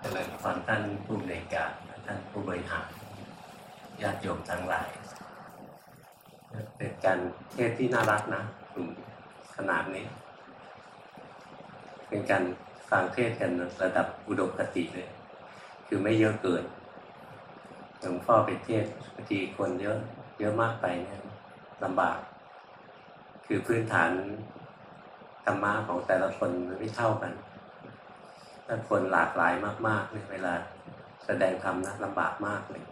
เจริญฟังท่านผู้ในการท่านผู้บริหารญาติโยมทั้งหลาย เป็นการเทศที่น่ารักนะกลุ่มขนาดนี้ เป็นการฟังเทศกันระดับอุดมคติเลย คือไม่เยอะเกินหลวงพ่อไปเทศบางทีคนเยอะเยอะมากไปเนี่ยลำบาก คือพื้นฐานธรรมะของแต่ละคนมันไม่เท่ากัน ถ้าคนหลากหลายมากๆเนี่ยเวลาแสดงธรรมนะลำบากมากเลย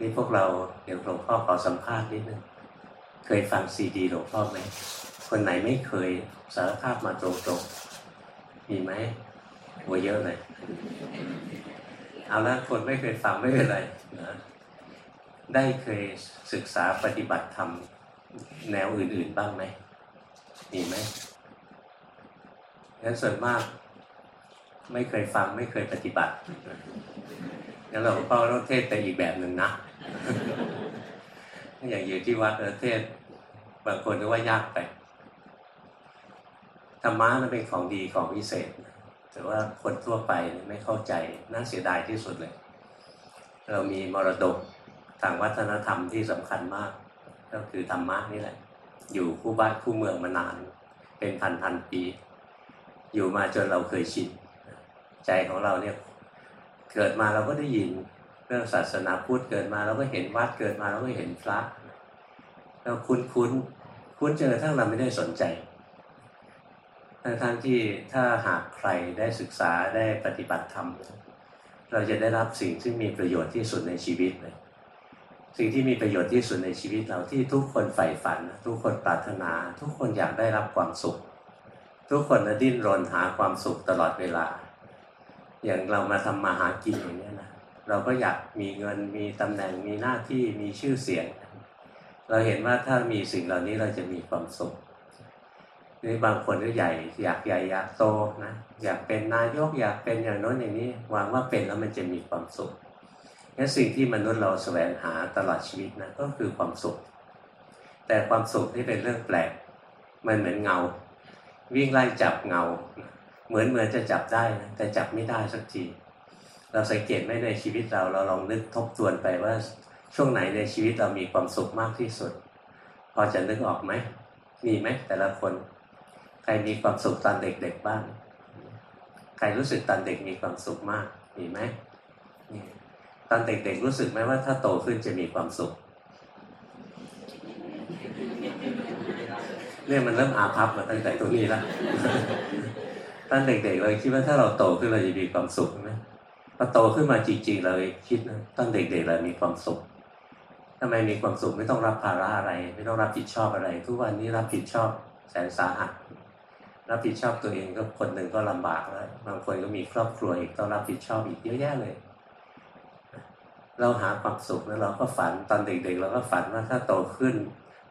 นี่พวกเราเดี๋ยวหลวงพ่อขอสัมภาษณ์นิดนึงเคยฟังซีดีหลวงพ่อไหมคนไหนไม่เคยสารภาพมาตรงๆมีไหมหัวเยอะเลยเอาละคนไม่เคยฟังไม่เป็นไรนะได้เคยศึกษาปฏิบัติธรรมแนวอื่นๆบ้างไหมมีไหมงั้นส่วนมาก ไม่เคยฟังไม่เคยปฏิบัติงั้นเราก็ต้องเทศไปอีกแบบหนึ่งนะ อย่างอยู่ที่วัดเทศบางคนก็ว่ายากไป ธรรมะมันเป็นของดีของพิเศษ แต่ว่าคนทั่วไปไม่เข้าใจน่าเสียดายที่สุดเลย เรามีมรดกทางวัฒนธรรมที่สำคัญมาก ก็คือธรรมะนี่แหละ อยู่คู่บ้านคู่เมืองมานาน เป็นพันพันปี อยู่มาจนเราเคยชิน ใจของเราเนี่ยเกิดมาเราก็ได้ยินเรื่องศาสนาพุทธเกิดมาเราก็เห็นวัดเกิดมาเราก็เห็นพระเราคุ้นคุ้นคุ้นเจอทั้งเราไม่ได้สนใจทั้งทั้งที่ถ้าหากใครได้ศึกษาได้ปฏิบัติธรรม เราจะได้รับสิ่งที่มีประโยชน์ที่สุดในชีวิตเลยสิ่งที่มีประโยชน์ที่สุดในชีวิตเราที่ทุกคนใฝ่ฝัน ทุกคนปรารถนา ทุกคนอยากได้รับความสุข ทุกคนดิ้นรนหาความสุขตลอดเวลา อย่างเรามาทำมาหากินอย่างนี้นะเราก็อยากมีเงินมีตำแหน่งมีหน้าที่มีชื่อเสียง เราเห็นว่าถ้ามีสิ่งเหล่านี้เราจะมีความสุขนี่บางคนก็ใหญ่ อยากใหญ่อยากโตนะอยากเป็นนายกอยากเป็นอย่างโน้นอย่างนี้หวังว่าเป็นแล้วมันจะมีความสุขนี่สิ่งที่มนุษย์เราแสวงหาตลอดชีวิตนะก็คือความสุข แต่ความสุขที่เป็นเรื่องแปลก มันเหมือนเงา วิ่งไล่จับเงา เหมือนเหมือนจะจับได้นะแต่จับไม่ได้สักที เราสังเกตไหมในชีวิตเราเราลองนึกทบทวนไปว่าช่วงไหนในชีวิตเรามีความสุขมากที่สุด พอจะนึกออกไหมมีไหมแต่ละคน ใครมีความสุขตอนเด็กๆบ้างใครรู้สึกตอนเด็กมีความสุขมากมีไหมตอนเด็กๆรู้สึกไหมว่าถ้าโตขึ้นจะมีความสุขเนี่ยมันเริ่มอาภัพมาตั้งแต่ตรงนี้แล้ว ตอนเด็กๆเราคิดว่าถ้าเราโตขึ้นเราจะมีความสุขไหมพอโตขึ้นมาจริง ๆ เราคิดนะตอนเด็กๆเรามีความสุขทำไมมีความสุขไม่ต้องรับภาระอะไร ไม่ต้องรับผิดชอบอะไร ทุกวันนี้รับผิดชอบแสนสาหัสรับผิดชอบตัวเองก็คนหนึ่งก็ลำบากแล้วบางคนก็มีครอบครัวอีกต้องรับผิดชอบอีกเยอะแยะเลย เราหาความสุขแล้วเราก็ฝันตอนเด็กๆเราก็ฝันว่าถ้าโตขึ้น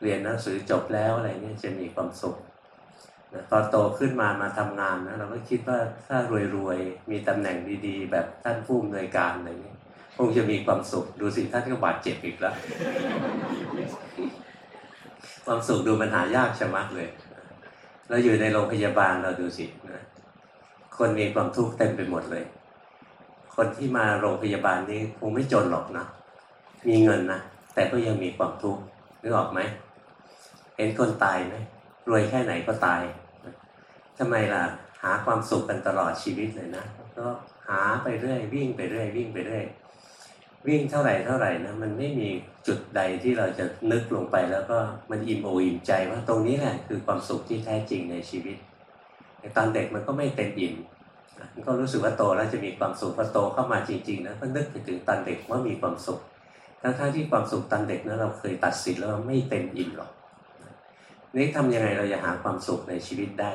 เรียนหนังสือจบแล้วอะไรเนี่ยจะมีความสุข พอนโตขึ้นมามาทำงานนะเราก็คิดว่าถ้ารวยๆมีตำแหน่งดีๆ แบบท่านผู้อำนวยการอะไรนี้คงจะมีความสุขดูสิท่านก็บาดเจ็บอีกแล้ว ความสุขดูมันหายากชะมัดเลยเราอยู่ในโรงพยาบาลเราดูสินะคนมีความทุกข์เต็มไปหมดเลย คนที่มาโรงพยาบาลนี้คงไม่จนหรอกนะมีเงินนะแต่ก็ยังมีความทุกข์นึกออกไหมเห็นคนตายไหม รวยแค่ไหนก็ตายทำไมล่ะหาความสุขกันตลอดชีวิตเลยนะก็หาไปเรื่อยวิ่งไปเรื่อยวิ่งไปเรื่อยวิ่งเท่าไหร่เท่าไหร่นะมันไม่มีจุดใดที่เราจะนึกลงไปแล้วก็มันอิ่มโออิ่มใจว่าตรงนี้แหละคือความสุขที่แท้จริงในชีวิตตอนเด็กมันก็ไม่เต็มอิ่มมันก็รู้สึกว่าโตแล้วจะมีความสุขพอโตเข้ามาจริงๆนะก็นึกถึงตอนเด็กว่ามีความสุขทั้งๆที่ความสุขตอนเด็กนะเราเคยตัดสินแล้วไม่เต็มอิ่มหรอก นี่ทำยังไงเราจะหาความสุขในชีวิตได้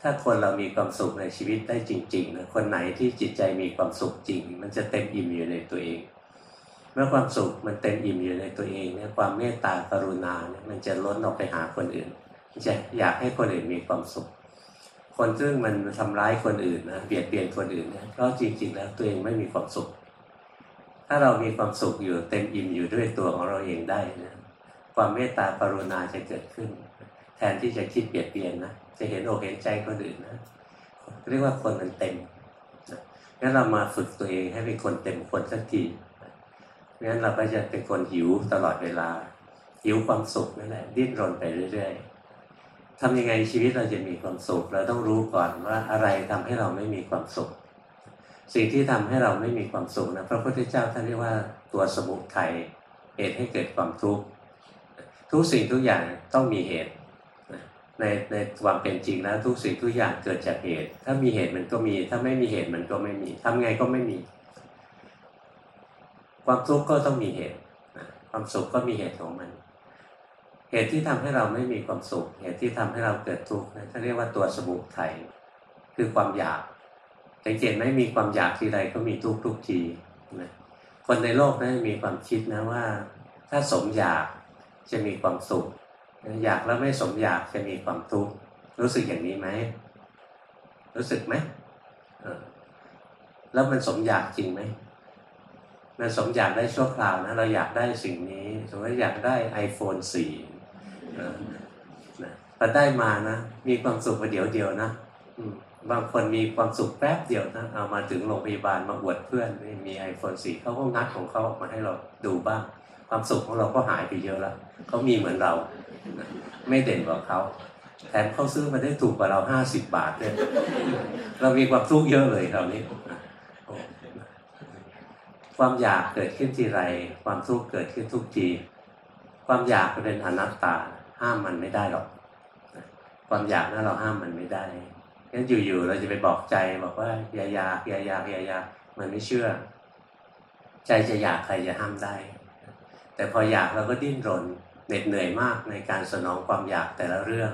ถ้าคนเรามีความสุขในชีวิตได้จริงๆนะคนไหนที่จิตใจมีความสุขจริง มันจะเต็มอิ่มอยู่ในตัวเอง เมื่อความสุขมันเต็มอิ่มอยู่ในตัวเองเนี่ยความเมตตากรุณาเนี่ยมันจะล้นออกไปหาคนอื่นจะอยากให้คนอื่นมีความสุข คนซึ่งมันทำร้ายคนอื่นนะเบียดเบียนคนอื่นเนี่ยเพราะจริงๆแล้วตัวเองไม่มีความสุข ถ้าเรามีความสุขอยู่เต็มอิ่มอยู่ด้วยตัวของเราเองได้นะ ความเมตตากรุณาจะเกิดขึ้น แทนที่จะคิดเบียดเบียนนะจะเห็นอกเห็นใจคนอื่นนะเรียกว่าคนมันเต็มงั้นเรามาฝึกตัวเองให้เป็นคนเต็มคนสักทีงั้นเราก็จะเป็นคนหิวตลอดเวลา หิวความสุขนั่นแหละดิ้นรนไปเรื่อยๆทำยังไงชีวิตเราจะมีความสุข เราต้องรู้ก่อนว่าอะไรทำให้เราไม่มีความสุข สิ่งที่ทำให้เราไม่มีความสุขนะพระพุทธเจ้าท่านเรียกว่าตัวสมุทัยเหตุให้เกิดความทุกข์ ทุกสิ่งทุกอย่างต้องมีเหตุในในความเป็นจริงแล้วทุกสิ่งทุกอย่างเกิดจากเหตุ ถ้ามีเหตุมันก็มี ถ้าไม่มีเหตุมันก็ไม่มีทำไงก็ไม่มี ความทุกข์ก็ต้องมีเหตุ ความสุขก็มีเหตุของมัน เหตุที่ทำให้เราไม่มีความสุข เหตุที่ทำให้เราเกิดทุกข์นั่นเรียกว่าตัวสมุทัยคือความอยากสังเกตไหมมีความอยากทีไรก็มีทุกทุกทีนะคนในโลกนั้นมีความคิดนะว่า ถ้าสมอยาก จะมีความสุข อยากแล้วไม่สมอยากจะมีความทุกข์รู้สึกอย่างนี้ไหมรู้สึกไหมแล้วมันสมอยากจริงไหมมันสมอยากได้ชั่วคราวนะ เราอยากได้สิ่งนี้ สมมติอยากได้ iPhone 4พอได้มานะ มีความสุขประเดี๋ยวเดียวนะบางคนมีความสุขแป๊บเดียวนะ เอามาถึงโรงพยาบาลมาอวดเพื่อน มี iPhone 4เขาก็งัดของเขาออกมาให้เราดูบ้าง ความสุขของเราก็หายไปเยอะแล้วเขามีเหมือนเรา ไม่เด่นกว่าเขาแถมเขาซื้อมาได้ถูกกว่าเราห้าสิบบาทเลยเรามีความทุกข์เยอะเลยคราวนี้ความอยากเกิดขึ้นทีไร ความทุกข์เกิดขึ้นทุกที ความอยากเป็นอนัตตาห้ามมันไม่ได้หรอก ความอยากนั้นเราห้ามมันไม่ได้งั้นอยู่ๆเราจะไปบอกใจบอกว่าอย่าอยากอย่าอยากอย่าอยากมันไม่เชื่อ ใจจะอยากใครจะห้ามได้ แต่พออยากเราก็ดิ้นรนเหน็ดเหนื่อยมากในการสนองความอยากแต่ละเรื่อง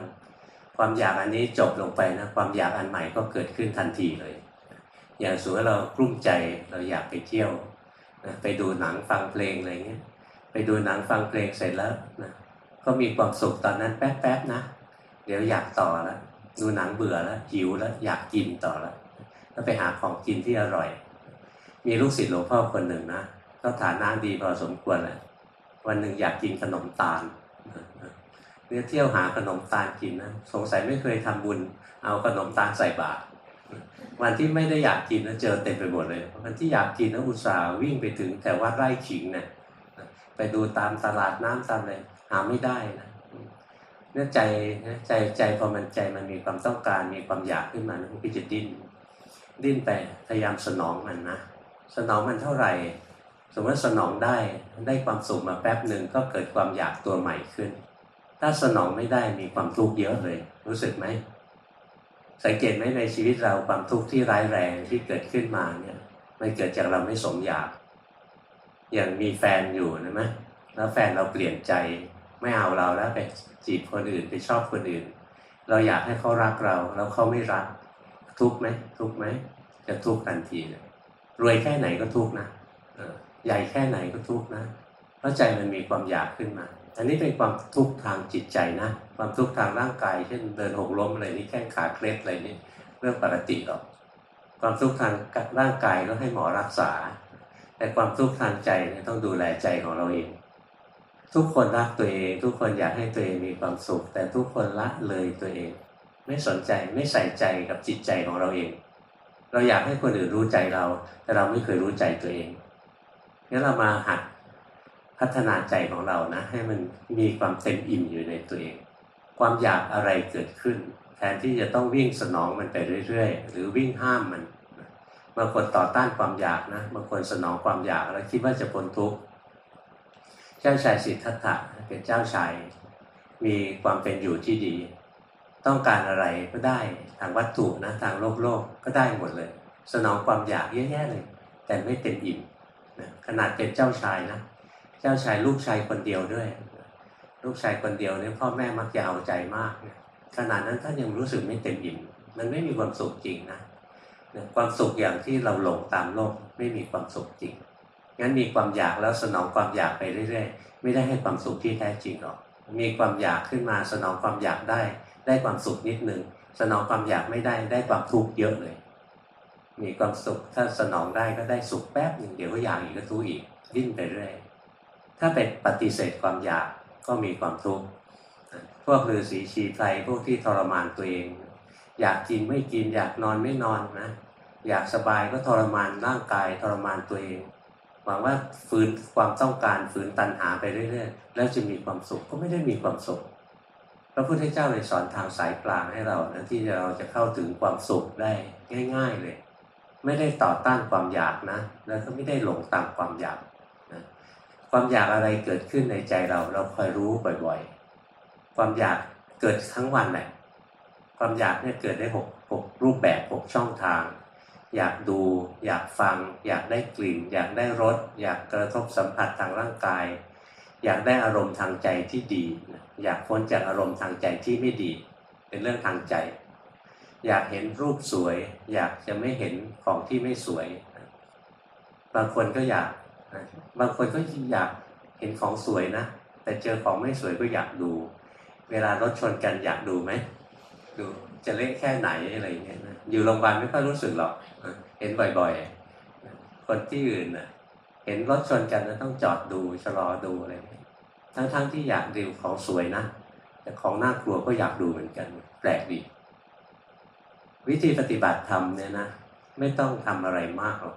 ความอยากอันนี้จบลงไปนะความอยากอันใหม่ก็เกิดขึ้นทันทีเลย อย่างสมมติเรากลุ้มใจเราอยากไปเที่ยวนะไปดูหนังฟังเพลงอะไรเงี้ยไปดูหนังฟังเพลงเสร็จแล้วนะก็มีความสุขตอนนั้นแป๊บๆนะ เดี๋ยวอยากต่อแล้วดูหนังเบื่อแล้วหิวแล้วอยากกินต่อแล้วแล้วไปหาของกินที่อร่อย มีลูกศิษย์หลวงพ่อคนหนึ่งนะก็ฐานะดีพอสมควรแหละ วันหนึ่งอยากกินขนมตาลเนี่ยเที่ยวหาขนมตาลกินนะสงสัยไม่เคยทำบุญ เอาขนมตาลใส่บาตรวันที่ไม่ได้อยากกินนะเจอเต็มไปหมดเลยวันที่อยากกินนะอุตส่าห์วิ่งไปถึงแต่ว่าไร่ขิงเนะี่ยไปดูตามตลาดน้ำตามอะไรหาไม่ได้นะเนี่ยใจใจใจพอมันใจมันมีความต้องการมีความอยากขึ้นมามันก็จะดิ้นดิ้นไปพยายามสนองมันนะสนองมันเท่าไหร่ สมมติสนองได้ได้ความสุขมาแป๊บหนึ่งก็เกิดความอยากตัวใหม่ขึ้น ถ้าสนองไม่ได้มีความทุกข์เยอะเลย รู้สึกไหมสังเกตไหมในชีวิตเราความทุกข์ที่ร้ายแรงที่เกิดขึ้นมาเนี่ยมันเกิดจากเราไม่สมอยาก อย่างมีแฟนอยู่นะไหมแล้วแฟนเราเปลี่ยนใจไม่เอาเราแล้วไปจีบคนอื่นไปชอบคนอื่น เราอยากให้เขารักเรา แล้วเขาไม่รัก ทุกไหมทุกไหมจะทุกทันทีเลยรวยแค่ไหนก็ทุกนะ ใหญ่แค่ไหนก็ทุกข์นะ เพราะใจมันมีความอยากขึ้นมา อันนี้เป็นความทุกข์ทางจิตใจนะ ความทุกข์ทางร่างกาย เช่นเดินหกล้มอะไรนี่แข้งขาเคล็ดอะไรนี่เรื่องปกติหรอก ความทุกข์ทางร่างกายก็ให้หมอรักษา แต่ความทุกข์ทางใจเนี่ยต้องดูแลใจของเราเอง ทุกคนรักตัวเอง ทุกคนอยากให้ตัวเองมีความสุข แต่ทุกคนละเลยตัวเอง ไม่สนใจไม่ใส่ใจกับจิตใจของเราเอง เราอยากให้คนอื่นรู้ใจเรา แต่เราไม่เคยรู้ใจตัวเอง งั้นเรามาหัดพัฒนาใจของเรานะ ให้มันมีความเต็มอิ่มอยู่ในตัวเอง ความอยากอะไรเกิดขึ้น แทนที่จะต้องวิ่งสนองมันไปเรื่อยๆ หรือวิ่งห้ามมันบางคนต่อต้านความอยากนะบางคนสนองความอยากแล้วคิดว่าจะพ้นทุกข์เจ้าชายสิทธัตถะเป็นเจ้าชายมีความเป็นอยู่ที่ดี ต้องการอะไรก็ได้ทางวัตถุนะทางโลกโลกก็ได้หมดเลย สนองความอยากเยอะแยะเลย แต่ไม่เต็มอิ่ม ขนาดเป็นเจ้าชายนะเจ้าชายลูกชายคนเดียวด้วย ลูกชายคนเดียวเนี่ยพ่อแม่มักจะเอาใจมากขนาดนั้นท่านยังรู้สึกไม่เต็มอิ่มมันไม่มีความสุขจริงนะความสุขอย่างที่เราหลงตามโลกไม่มีความสุขจริงงั้นมีความอยากแล้วสนองความอยากไปเรื่อยๆ ไม่ได้ให้ความสุขที่แท้จริงหรอก มีความอยากขึ้นมาสนองความอยากได้ ได้ความสุขนิดนึงสนองความอยากไม่ได้ได้ความทุกข์เยอะเลย มีความสุขถ้าสนองได้ก็ได้สุขแป๊บหนึ่งเดี๋ยวก็อยากอีกก็ทุกข์อีกดิ้นไปเรื่อยถ้าเป็นปฏิเสธความอยากก็มีความทุกข์พวกฤาษีชีไพรพวกที่ทรมานตัวเอง อยากกินไม่กินอยากนอนไม่นอนนะอยากสบายก็ทรมานร่างกายทรมานตัวเองหวังว่าฝืนความต้องการฝืนตัณหาไปเรื่อยๆ แล้วจะมีความสุขก็ไม่ได้มีความสุข พระพุทธเจ้าเลยสอนทางสายกลางให้เรานะที่เราจะเข้าถึงความสุขได้ง่าย ๆเลย ไม่ได้ต่อต้านความอยากนะ แล้วก็ไม่ได้หลงตามความอยากนะความอยากอะไรเกิดขึ้นในใจเรา เราคอยรู้บ่อยๆ ความอยากเกิดทั้งวันแหละความอยากเนี่ยเกิดได้หกหกรูปแบบหกช่องทาง อยากดู อยากฟัง อยากได้กลิ่น อยากได้รส อยากกระทบสัมผัสทางร่างกาย อยากได้อารมณ์ทางใจที่ดี อยากพ้นจากอารมณ์ทางใจที่ไม่ดี เป็นเรื่องทางใจ อยากเห็นรูปสวย อยากจะไม่เห็นของที่ไม่สวย บางคนก็อยาก บางคนก็อยากเห็นของสวยนะ แต่เจอของไม่สวยก็อยากดู เวลารถชนกันอยากดูไหมดูจะเละแค่ไหนอะไรเงี้ยนะอยู่โรงพยาบาลไม่ค่อยรู้สึกหรอกเห็นบ่อยๆ คนที่อื่นนะเห็นรถชนกันนะต้องจอดดูชะลอดูอะไรทั้งๆทที่อยากดูของสวยนะแต่ของน่ากลัวก็อยากดูเหมือนกัน แปลกดี วิธีปฏิบัติธรรมเนี่ยนะไม่ต้องทำอะไรมากหรอก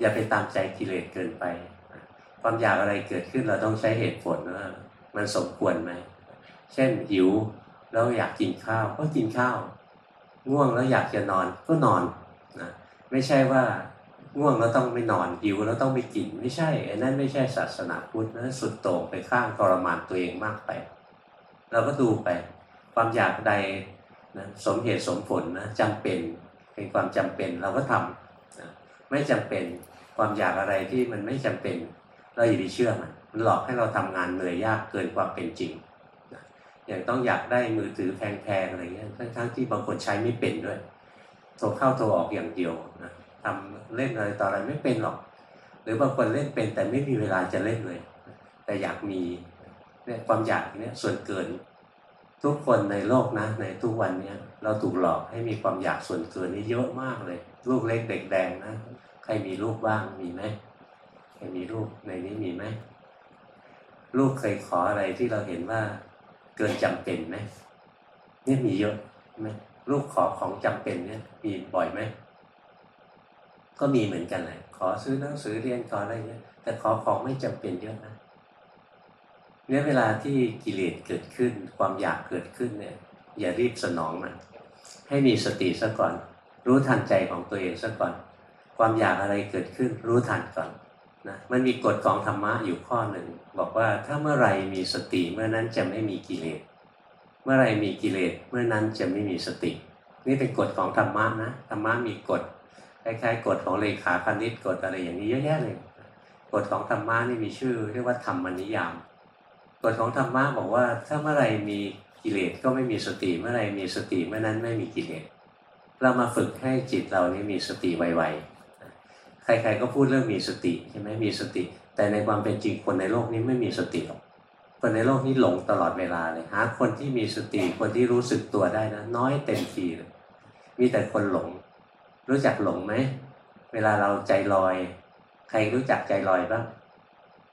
อย่าไปตามใจกิเลสเกินไป ความอยากอะไรเกิดขึ้นเราต้องใช้เหตุผลว่ามันสมควรไหม เช่นหิวแล้วอยากกินข้าวก็กินข้าว ง่วงแล้วอยากจะนอนก็นอนนะไม่ใช่ว่าง่วงแล้วต้องไม่นอนหิวแล้วต้องไม่กินไม่ใช่ไอันนั้นไม่ใช่ศาสนาพุทธนะสุดโต่งไปข้างทรมานตัวเองมากไป เราก็ดูไป ความอยากใด นะสมเหตุสมผลนะจำเป็นเป็นความจำเป็นเราก็ทำนะไม่จำเป็นความอยากอะไรที่มันไม่จำเป็น เราอย่าไปเชื่อมันมันหลอกให้เราทำงานเหนื่อยยากเกินความเป็นจริงอย่างต้องอยากได้มือถือแพงๆอะไรเงี้ยทั้งๆที่บางคนใช้ไม่เป็นด้วยโทรเข้าโทรออกอย่างเดียวนะทำเล่นอะไรต่ออะไรไม่เป็นหรอก หรือบางคนเล่นเป็นแต่ไม่มีเวลาจะเล่นเลย แต่อยากมีเนี่ยความอยากเนี่ยส่วนเกิน ทุกคนในโลกนะในทุกวันเนี้ยเราถูกหลอกให้มีความอยากส่วนเกินนี่เยอะมากเลย ลูกเล็กเด็กแดงนะใครมีลูกบ้างมีไหมใครมีลูกในนี้มีไหมลูกเคยขออะไรที่เราเห็นว่าเกินจำเป็นไหมนี่มีเยอะไหมลูกขอของจำเป็นเนี่ยมีบ่อยไหมก็มีเหมือนกันเลยขอซื้อหนังสือเรียนขออะไรเงี้ยแต่ขอของไม่จำเป็นเยอะนะ เนี่ยเวลาที่กิเลสเกิดขึ้น ความอยากเกิดขึ้นเนี่ย อย่ารีบสนองมันให้มีสติซะก่อน รู้ทันใจของตัวเองซะก่อน ความอยากอะไรเกิดขึ้น รู้ทันก่อนนะมันมีกฎของธรรมะอยู่ข้อหนึ่ง บอกว่าถ้าเมื่อไรมีสติเมื่อนั้นจะไม่มีกิเลสเมื่อไรมีกิเลสเมื่อนั้นจะไม่มีสติ นี่เป็นกฎของธรรมะนะธรรมะมีกฎคล้ายๆกฎของเลขาคณิตกฎอะไรอย่างนี้เยอะแยะเลยกฎของธรรมะนี่มีชื่อเรียกว่าธรรมนิยาม กฎของธรรมะบอกว่าถ้าเมื่อไรมีกิเลสก็ไม่มีสติเมื่อไรมีสติเมื่อนั้นไม่มีกิเลสเรามาฝึกให้จิตเรานี้มีสติไวๆใครๆก็พูดเรื่องมีสติใช่ไหมมีสติ แต่ในความเป็นจริงคนในโลกนี้ไม่มีสติหรอกคนในโลกนี้หลงตลอดเวลาเลยหาคนที่มีสติคนที่รู้สึกตัวได้นะน้อยเต็มทีเลยมีแต่คนหลง รู้จักหลงไหมเวลาเราใจลอย ใครรู้จักใจลอยบ้าง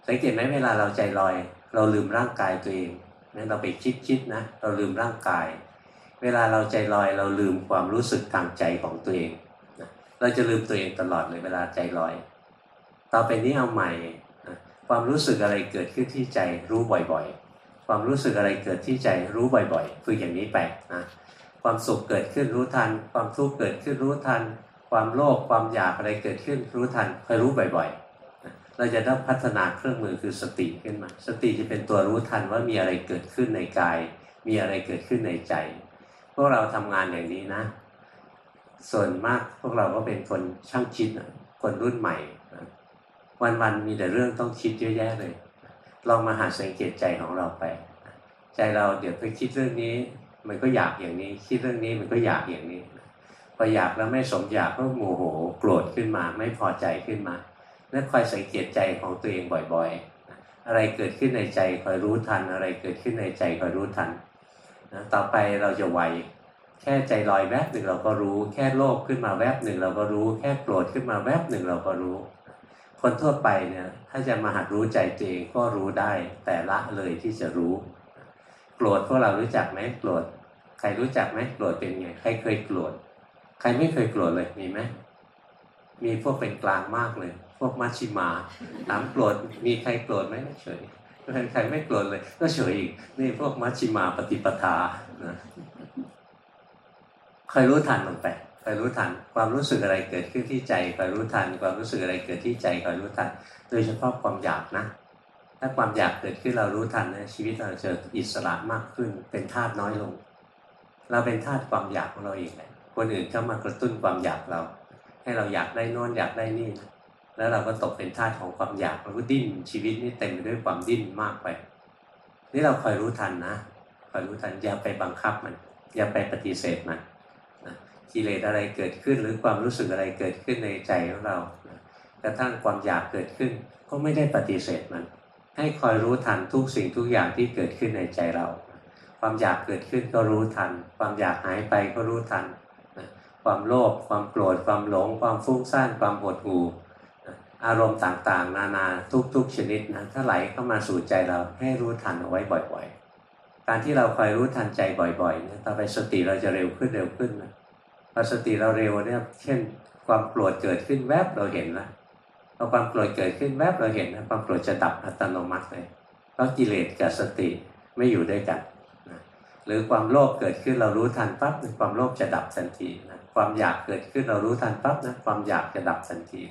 สังเกตไหมเวลาเราใจลอย เราลืมร่างกายตัวเองนั่นเราไปคิดคิดนะ เราลืมร่างกาย เวลาเราใจลอยเราลืมความรู้สึกทางใจของตัวเองเราจะลืมตัวเองตลอดเลยเวลาใจลอย ต่อไปนี้เอาใหม่ความรู้สึกอะไรเกิดขึ้นที่ใจรู้บ่อยๆ ความรู้สึกอะไรเกิดที่ใจรู้บ่อยๆฝึกอย่างนี้ไปนะความสุขเกิดขึ้นรู้ทัน ความทุกข์เกิดขึ้นรู้ทัน ความโลภความอยากอะไรเกิดขึ้นรู้ทันคอยรู้บ่อยๆ เราจะต้องพัฒนาเครื่องมือคือสติขึ้นมา สติจะเป็นตัวรู้ทันว่ามีอะไรเกิดขึ้นในกาย มีอะไรเกิดขึ้นในใจ พวกเราทำงานอย่างนี้นะ ส่วนมากพวกเราก็เป็นคนช่างคิดคนรุ่นใหม่ วันๆมีแต่เรื่องต้องคิดเยอะแยะเลย ลองมาหาสังเกตใจของเราไป ใจเราเดี๋ยวไปคิดเรื่องนี้ มันก็อยากอย่างนี้ คิดเรื่องนี้มันก็อยากอย่างนี้พออยากแล้วไม่สมอยากก็โมโหโกรธขึ้นมา ไม่พอใจขึ้นมา แล้วคอยสังเกตใจของตัวเองบ่อยๆ อะไรเกิดขึ้นในใจคอยรู้ทัน อะไรเกิดขึ้นในใจคอยรู้ทันต่อไปเราจะไวแค่ใจลอยแวบหนึ่งเราก็รู้ แค่โลภขึ้นมาแวบหนึ่งเราก็รู้ แค่โกรธขึ้นมาแวบหนึ่งเราก็รู้ คนทั่วไปเนี่ยถ้าจะมาหัดรู้ใจตัวเองก็รู้ได้ แต่ละเลยที่จะรู้ โกรธพวกเรารู้จักไหมโกรธใครรู้จักไหมโกรธเป็นไงใครเคยโกรธใครไม่เคยโกรธเลยมีไหม มีพวกเป็นกลางมากเลย พวกมัชชิมาถามโกรธมีใครโกรธไหมเฉยใครไม่โกรธเลย ก็เฉยอีกนี่พวกมัชชิมาปฏิปทานะคอยรู้ทันลงไปคอยรู้ทันความรู้สึกอะไรเกิดขึ้นที่ใจคอยรู้ทัน ความรู้สึกอะไรเกิดที่ใจคอยรู้ทัน โดยเฉพาะความอยากนะ ถ้าความอยากเกิดขึ้นเรารู้ทันนะชีวิตเราจะอิสระมากขึ้น เป็นธาตุน้อยลง เราเป็นธาตุความอยากของเราเองแหละคนอื่นเข้ามากระตุ้นความอยากเรา ให้เราอยากได้นอนอยากได้นี่นะแล้วเราก็ตกเป็นทาสของความอยากเราก็ดิ้นชีวิตนี่เต็มไปด้วยความดิ้นมากไป นี่เราคอยรู้ทันนะคอยรู้ทันอย่าไปบังคับมัน อย่าไปปฏิเสธมันกิเลสอะไรเกิดขึ้นหรือความรู้สึกอะไรเกิดขึ้นในใจของเรากระทั่งความอยากเกิดขึ้น ก็ไม่ได้ปฏิเสธมัน ให้คอยรู้ทันทุกสิ่งทุกอย่างที่เกิดขึ้นในใจเรา ความอยากเกิดขึ้นก็รู้ทัน ความอยากหายไปก็รู้ทัน ความโลภความโกรธความหลง ความฟุ้งซ่านความหดหู่อารมณ์ต่างๆ นานาทุกๆ ชนิดนะถ้าไหลเข้ามาสู่ใจเราให้รู้ทันเอาไว้บ่อยๆ การที่เราคอยรู้ทันใจบ่อยๆเนี่ยต่อไปสติเราจะเร็วขึ้นเร็วขึ้นนะพอสติเราเร็วเนี่ยเช่น ความโกรธเกิดขึ้นแวบเราเห็นแล้วพอความโกรธเกิดขึ้นแวบเราเห็นนะความโกรธจะดับอัตโนมัติเลยเพราะกิเลสกับสติไม่อยู่ด้วยกัน หรือความโลภเกิดขึ้นเรารู้ทันปั๊บความโลภจะดับทันทีนะความอยากเกิดขึ้นเรารู้ทันปั๊บนะความอยากจะดับทันที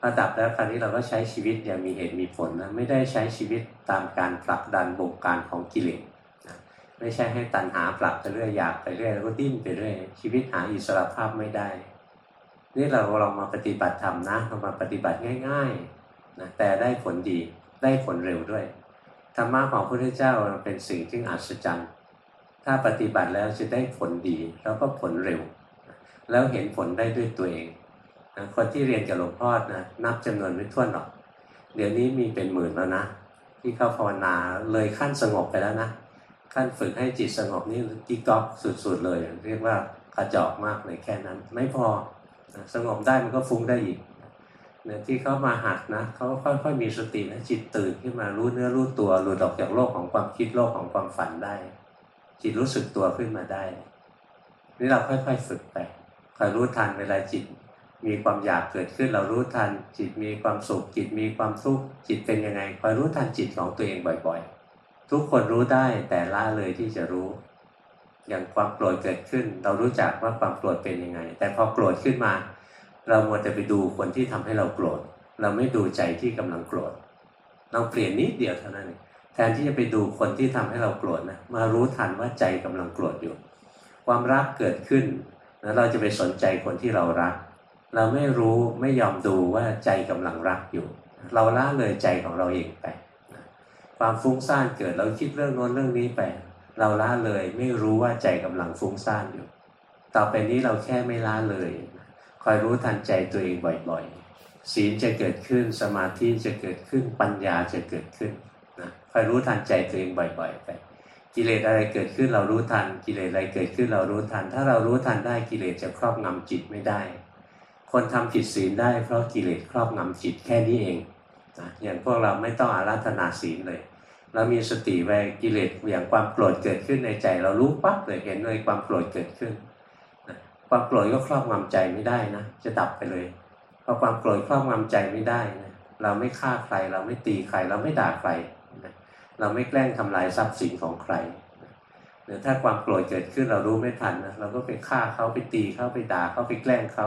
พอดับแล้วคราวนี้เราก็ใช้ชีวิตอย่างมีเหตุมีผลนะไม่ได้ใช้ชีวิตตามการผลักดันบงการของกิเลสนะไม่ใช่ให้ตัณหาผลักไปเรื่อยอยากไปเรื่อยแล้วก็ดิ้นไปเรื่อยชีวิตหาอิสระภาพไม่ได้ นี่เราลองมาปฏิบัติธรรมนะเรามาปฏิบัติง่ายๆนะแต่ได้ผลดีได้ผลเร็วด้วยธรรมะของพระพุทธเจ้าเป็นสิ่งที่อัศจรรย์ ถ้าปฏิบัติแล้วจะได้ผลดีแล้วก็ผลเร็ว แล้วเห็นผลได้ด้วยตัวเองคนที่เรียนกับหลวงพ่อนะนับจำนวนไม่ถ้วนหรอก เดี๋ยวนี้มีเป็นหมื่นแล้วนะ ที่เข้าภาวนาเลยขั้นสงบไปแล้วนะขั้นฝึกให้จิตสงบนี่กีก๊อกสุดๆเลย เรียกว่ากระจอกมากเลยแค่นั้น ไม่พอสงบได้มันก็ฟุ้งได้อีกเนี่ยที่เขามาหัดนะเขาค่อยๆมีสตินะจิตตื่นขึ้นมารู้เนื้อรู้ตัวหลุดออกจากโลกของความคิดโลกของความฝันได้ จิตรู้สึกตัวขึ้นมาได้ นี่เราค่อยๆฝึกไปคอยรู้ทันเวลาจิต มีความอยากเกิดขึ้น เรารู้ทัน จิตมีความสุข จิตมีความทุกข์จิตเป็นยังไงคอยรู้ทันจิตของตัวเองบ่อย ๆ ทุกคนรู้ได้แต่ละเลยที่จะรู้ อย่างความโกรธเกิดขึ้น เรารู้จักว่าความโกรธเป็นยังไง แต่พอโกรธขึ้นมา เรามัวแต่ไปดูคนที่ทำให้เราโกรธ เราไม่ดูใจที่กำลังโกรธเราเปลี่ยนนิดเดียวเท่านั้น แทนที่จะไปดูคนที่ทำให้เราโกรธนะมารู้ทันว่าใจกำลังโกรธอยู่ ความรักเกิดขึ้นแล้วเราจะไปสนใจคนที่เรารัก เราไม่รู้ไม่ยอมดูว่าใจกำลังรักอยู่ เราละเลยใจของเราเองไป ความฟุ้งซ่านเกิดเราคิดเรื่องโน้นเรื่องนี้ไป เราละเลยไม่รู้ว่าใจกำลังฟุ้งซ่านอยู่ ต่อไปนี้เราแค่ไม่ละเลยคอยรู้ทันใจตัวเองบ่อยๆศีลจะเกิดขึ้นสมาธิจะเกิดขึ้นปัญญาจะเกิดขึ้น นะคอยรู้ทันใจตัวเองบ่อย ๆ ไป กิเลสอะไรเกิดขึ้นเรารู้ทัน กิเลสอะไรเกิดขึ้นเรารู้ทัน ถ้าเรารู้ทันได้กิเลสจะครอบงำจิตไม่ได้ คนทำผิดศีลได้เพราะกิเลสครอบงำจิตแค่นี้เองนะอย่างพวกเราไม่ต้องอาราธนาศีลเลยเรามีสติไว้กิเลสอย่างความโกรธเกิดขึ้นในใจ เรารู้ปั๊บเลยเห็นเลยความโกรธเกิดขึ้นความโกรธก็ครอบงำใจไม่ได้นะ จะดับไปเลยพอความโกรธครอบงำใจไม่ได้นะเราไม่ฆ่าใคร เราไม่ตีใคร เราไม่ด่าใคร เราไม่แกล้งทำลายทรัพย์สินของใครหรือถ้าความโกรธเกิดขึ้นเรารู้ไม่ทันนะเราก็ไปฆ่าเขาไปตีเขาไปด่าเขาไปแกล้งเขา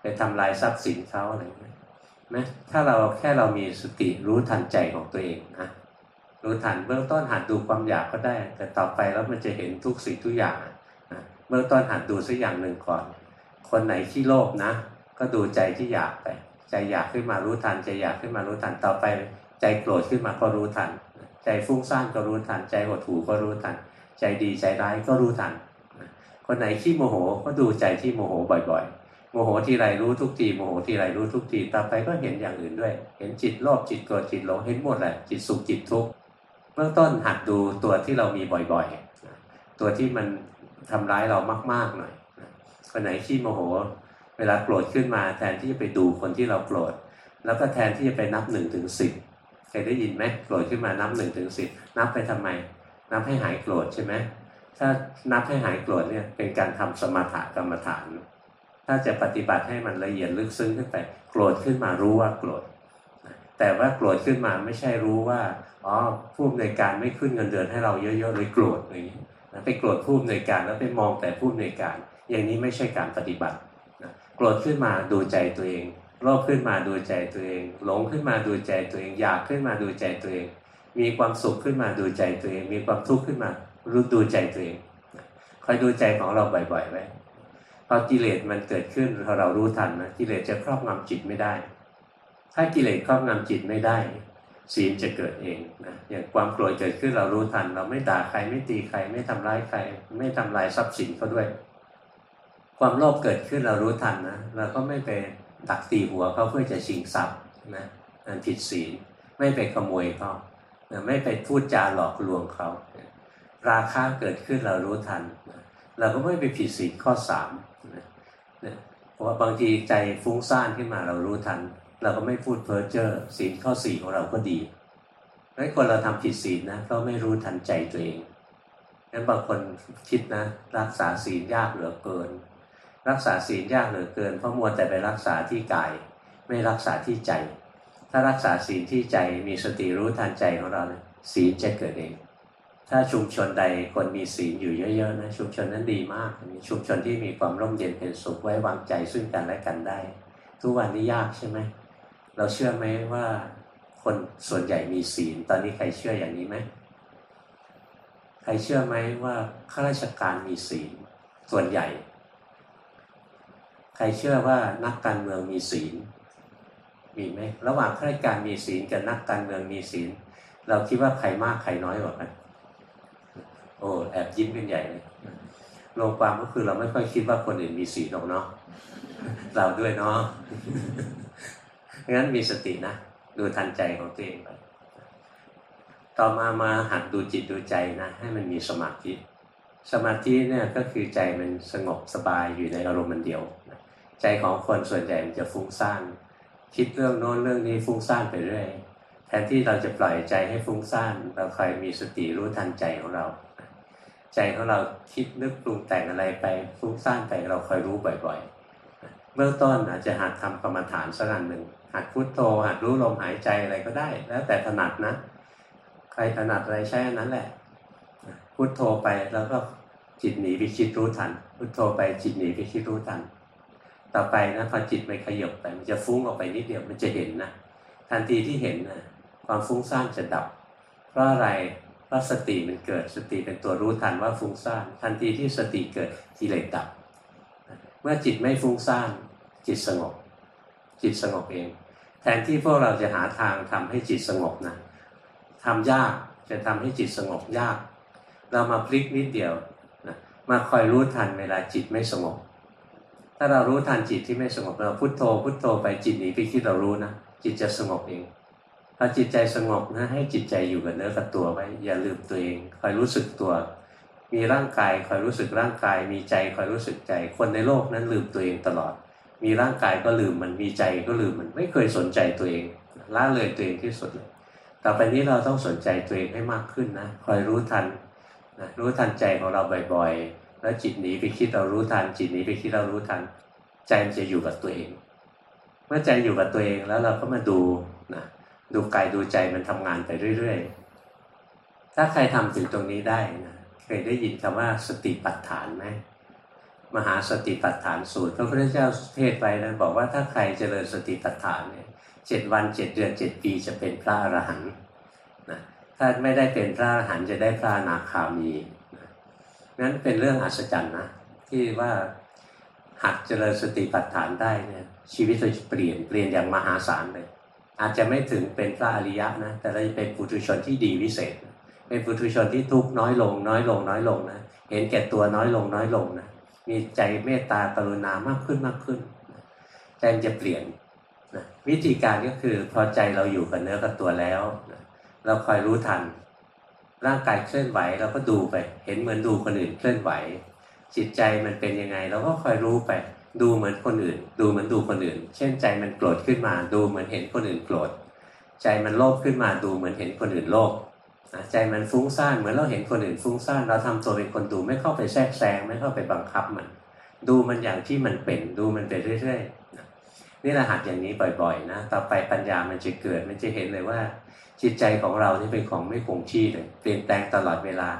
ไปทำลายทรัพย์สินเขาอะไรอย่างนี้นะถ้าเราแค่เรามีสติรู้ทันใจของตัวเองนะรู้ทันเบื้องต้นหัดดูความอยากก็ได้ แต่ต่อไปแล้วมันจะเห็นทุกสิ่งทุกอย่างนะเบื้องต้นหัดดูสักอย่างหนึ่งก่อน คนไหนที่โลภนะ ก็ดูใจที่อยากไป ใจอยากขึ้นมารู้ทันใจอยากขึ้นมารู้ทันต่อไป ใจโกรธขึ้นมาก็รู้ทัน ใจฟุ้งซ่านก็รู้ทัน ใจหดหู่ก็รู้ทัน ใจดีใจร้ายก็รู้ทัน คนไหนขี้โมโหก็ดูใจที่โมโหบ่อยๆ โมโหทีไรรู้ทุกทีโมโหทีไรรู้ทุกทีต่อไปก็เห็นอย่างอื่นด้วย เห็นจิตโลภจิตโกรธจิตหลงเห็นหมดแหละจิตสุขจิตทุกข์เบื้องต้นหัดดูตัวที่เรามีบ่อยๆ ตัวที่มันทำร้ายเรามากๆหน่อยคนไหนขี้โมโห เวลาโกรธขึ้นมาแทนที่จะไปดูคนที่เราโกรธแล้วก็แทนที่จะไปนับหนึ่งถึงสิบ เคยได้ยินไหมโกรธขึ้นมานับหนึ่งถึงสิบนับไปทำไม นับให้หายโกรธใช่ไหมถ้านับให้หายโกรธเนี่ยเป็นการทำสมาธิกรรมฐาน ถ้าจะปฏิบัติให้มันละเอียดลึกซึ้งขึ้นไปโกรธขึ้นมารู้ว่าโกรธแต่ว่าโกรธขึ้นมาไม่ใช่รู้ว่าอ๋อผู้อำนวยการไม่ขึ้นเงินเดือนให้เราเยอะๆเลยโกรธอย่างนี้ไปโกรธผู้อำนวยการแล้วไปมองแต่ผู้อำนวยการ อย่างนี้ไม่ใช่การปฏิบัติโกรธขึ้นมาดูใจตัวเอง โลภขึ้นมาดูใจตัวเอง หลงขึ้นมาดูใจตัวเอง อยากขึ้นมาดูใจตัวเอง มีความสุขขึ้นมาดูใจตัวเอง มีความทุกข์ขึ้นมารู้ดูใจตัวเองคอยดูใจของเราบ่อยๆไว้พอกิเลสมันเกิดขึ้นพอเรารู้ทันนะกิเลสจะครอบงำจิตไม่ได้ ถ้ากิเลสครอบงำจิตไม่ได้ศีลจะเกิดเองนะอย่างความโกรธเกิดขึ้นเรารู้ทัน เราไม่ด่าใครไม่ตีใคร ไม่ทำร้ายใคร ไม่ทำลายทรัพย์สินเขาด้วย ความโลภเกิดขึ้นเรารู้ทันนะเราก็ไม่ไป ดักตีหัวเขาเพื่อจะชิงทรัพย์นะนันผิดศีลไม่ไปขโมยเขาไม่ไปพูดจาหลอกลวงเขาราคาเกิดขึ้นเรารู้ทัน เราก็ไม่ไปผิดศีลข้อสามเพราะว่าบางทีใจฟุ้งซ่านขึ้นมาเรารู้ทัน เราก็ไม่พูดเพ้อเจ้อศีลข้อสี่ของเราก็ดีไม่คนเราทำผิดศีลนะก็ไม่รู้ทันใจตัวเองงั้นบางคนคิดนะ รักษาศีลยากเหลือเกิน รักษาศีลยากเหลือเกินเพราะมัวแต่ไปรักษาที่กาย ไม่รักษาที่ใจ ถ้ารักษาศีลที่ใจมีสติรู้ทันใจของเราศีลจะเกิดเอง ถ้าชุมชนใดคนมีศีลอยู่เยอะๆนะชุมชนนั้นดีมากมีชุมชนที่มีความร่มเย็นเป็นสุขไว้วางใจซึ่งกันและกันได้ ทุกวันนี้ยากใช่ไหมเราเชื่อไหมว่าคนส่วนใหญ่มีศีล ตอนนี้ใครเชื่ออย่างนี้ไหมใครเชื่อไหมว่าข้าราชการมีศีลส่วนใหญ่ ใครเชื่อว่านักการเมืองมีศีล มีไหมระหว่างข้าราชการมีศีลกับนักการเมืองมีศีล เราคิดว่าใครมากใครน้อยกว่ากันโอ้แอบยิ้มเป็นใหญ่เลยลงความก็คือเราไม่ค่อยคิดว่าคนอื่นมีสีลหรอกเนาะเราด้วยเนาะงั้นมีสตินะ ดูทันใจของตัวเองไปต่อมามาหัดดูจิตดูใจนะ ให้มันมีสมาธิ สมาธิเนี่ยก็คือใจมันสงบสบายอยู่ในอารมณ์มันเดียว ใจของคนส่วนใหญ่มันจะฟุ้งซ่านคิดเรื่องโน้นเรื่องนี้ฟุ้งซ่านไปเรื่อยแทนที่เราจะปล่อยใจให้ฟุ้งซ่านเราคอยมีสติรู้ทันใจของเรา ใจของเราคิดนึกปรุงแต่งอะไรไปฟุ้งซ่านไปเราคอยรู้บ่อย ๆ เบื้องต้นอาจจะหัดทำกรรมฐานสักอันหนึ่งหัดพุทโธหัดรู้ลมหายใจอะไรก็ได้ แล้วแต่ถนัดนะ ใครถนัดอะไรใช้อันนั้นแหละพุทโธไปแล้วก็จิตหนีไปคิดรู้ทันพุทโธไปจิตหนีไปคิดรู้ทัน ต่อไปนะพอจิตมันขยบไปมันจะฟุ้งออกไปนิดเดียวมันจะเห็นนะทันทีที่เห็นนะความฟุ้งซ่านจะดับ เพราะอะไรเพราะสติมันเกิดสติเป็นตัวรู้ทันว่าฟุ้งซ่านทันทีที่สติเกิดกิเลสดับ เมื่อจิตไม่ฟุ้งซ่านจิตสงบ จิตสงบเอง แทนที่พวกเราจะหาทางทำให้จิตสงบนะทำยากจะทำให้จิตสงบยาก เรามาพลิกนิดเดียวนะมาคอยรู้ทันเวลาจิตไม่สงบ ถ้าเรารู้ทันจิตที่ไม่สงบเราพุโทโธพุโทโธไปจิตหนีไปคิดเรารู้นะจิตจะสงบเองพอจิตใจสงบนะให้จิตใจอยู่กับเนื้อกับตัวไว้อย่าลืมตัวเองคอยรู้สึกตัว มีร่างกายคอยรู้สึกร่างกาย มีใจคอยรู้สึกใจ คนในโลกนั้นลืมตัวเองตลอด มีร่างกายก็ลืมมันมีใจก็ลืมมันไม่เคยสนใจตัวเองละเลยตัวเองที่สุดเลยต่อไปนี้เราต้องสนใจตัวเองให้มากขึ้นนะคอยรู้ทันนะรู้ทันใจของเราบ่อยๆ แล้วจิตหนีไปคิดเรารู้ทัน จิตหนีไปคิดเรารู้ทัน ใจมันจะอยู่กับตัวเอง เมื่อใจอยู่กับตัวเองแล้วเราก็มาดูนะดูกายดูใจมันทำงานไปเรื่อยๆ ถ้าใครทำถึงตรงนี้ได้นะเคยได้ยินคำว่าสติปัฏฐานไหมมหาสติปัฏฐานสูตรพระพุทธเจ้าเทศไปนะบอกว่าถ้าใครเจริญสติปัฏฐานเนี่ยเจ็ดวันเจ็ดเดือนเจ็ดปีจะเป็นพระอรหันต์นะถ้าไม่ได้เป็นพระอรหันต์จะได้พระนาคามี นั้นเป็นเรื่องอัศจรรย์นะที่ว่าหัดเจริญสติปัฏฐานได้เนี่ยชีวิตเราจะเปลี่ยนเปลี่ยนอย่างมหาศาลเลย อาจจะไม่ถึงเป็นพระอริยะนะแต่เราจะเป็นปุถุชนที่ดีวิเศษ เป็นปุถุชนที่ทุกน้อยลง น้อยลง น้อยลงนะเห็นแก่ตัวน้อยลงน้อยลงนะมีใจเมตตากรุณามากขึ้นมากขึ้นใจจะเปลี่ยนนะวิธีการก็คือพอใจเราอยู่กับเนื้อกับตัวแล้วนะเราคอยรู้ทัน ร่างกายเคลื่อนไหวเราก็ดูไป เห็นเหมือนดูคนอื่นเคลื่อนไหว จิตใจมันเป็นยังไงเราก็คอยรู้ไป ดูเหมือนคนอื่น ดูเหมือนดูคนอื่น เช่นใจมันโกรธขึ้นมา ดูเหมือนเห็นคนอื่นโกรธ ใจมันโลภขึ้นมาดูเหมือนเห็นคนอื่นโลภใจมันฟุ้งซ่านเหมือนเราเห็นคนอื่นฟุ้งซ่านเราทำตัวเป็นคนดูไม่เข้าไปแทรกแซงไม่เข้าไปบังคับมัน ดูมันอย่างที่มันเป็นดูมันไปเรื่อยๆนี่รหัสอย่างนี้บ่อยๆนะ ต่อไปปัญญามันจะเกิดมันจะเห็นเลยว่า จิตใจของเรานี่เป็นของไม่คงที่เลยเปลี่ยนแปลงตลอดเวลา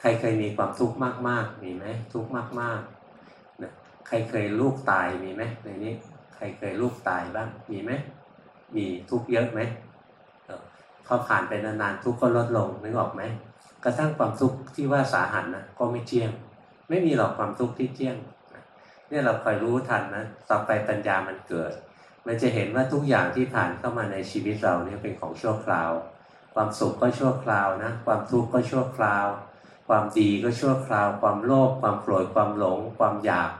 ใครเคยมีความทุกข์มากๆมีไหมทุกข์มากๆนะใครเคยลูกตายมีไหมในนี้ใครเคยลูกตายบ้างมีไหมมีทุกข์เยอะไหมพอผ่านไปนานๆทุกข์ก็ลดลงนึกออกไหมกระทั่งความทุกข์ที่ว่าสาหัสนะก็ไม่เที่ยง ไม่มีหรอกความทุกข์ที่เที่ยงเนี่ยเราคอยรู้ทันนะต่อไปปัญญามันเกิด มันจะเห็นว่าทุกอย่างที่ผ่านเข้ามาในชีวิตเราเนี่ยเป็นของชั่วคราว ความสุขก็ชั่วคราวนะ ความทุกข์ก็ชั่วคราว ความดีก็ชั่วคราว ความโลภความโกรธความหลง ความอยาก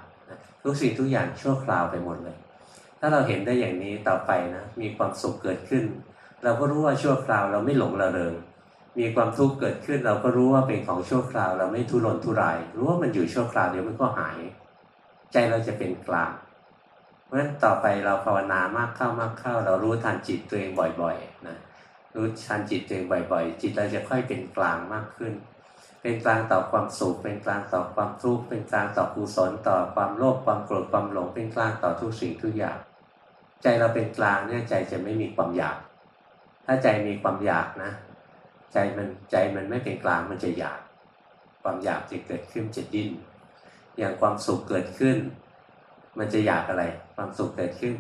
ทุกสิ่งทุกอย่างชั่วคราวไปหมดเลย ถ้าเราเห็นได้อย่างนี้ต่อไปนะ มีความสุขเกิดขึ้น เราก็รู้ว่าชั่วคราวเราไม่หลงระเริง มีความทุกข์เกิดขึ้น เราก็รู้ว่าเป็นของชั่วคราว เราไม่ทุรนทุราย รู้ว่ามันอยู่ชั่วคราวเดี๋ยวมันก็หาย ใจเราจะเป็นกลาง เพราะฉะนั้นต่อไปเราภาวนามากเข้ามากเข้า เรารู้ทันจิตตัวเองบ่อยๆนะรู้ทันจิตตัวเองบ่อย ๆ จิตเราจะค่อยเป็นกลางมากขึ้น เป็นกลางต่อความสุขเป็นกลางต่อความทุกข์เป็นกลางต่อกุศลต่อความโลภความโกรธความหลงเป็นกลางต่อทุกสิ่งทุกอย่าง ใจเราเป็นกลางเนี่ยใจจะไม่มีความอยาก ถ้าใจมีความอยากนะ ใจมันใจมันไม่เป็นกลางมันจะอยาก ความอยากจะเกิดขึ้นจะดิ้นอย่างความสุขเกิดขึ้น มันจะอยากอะไร ความสุขเกิดขึ้น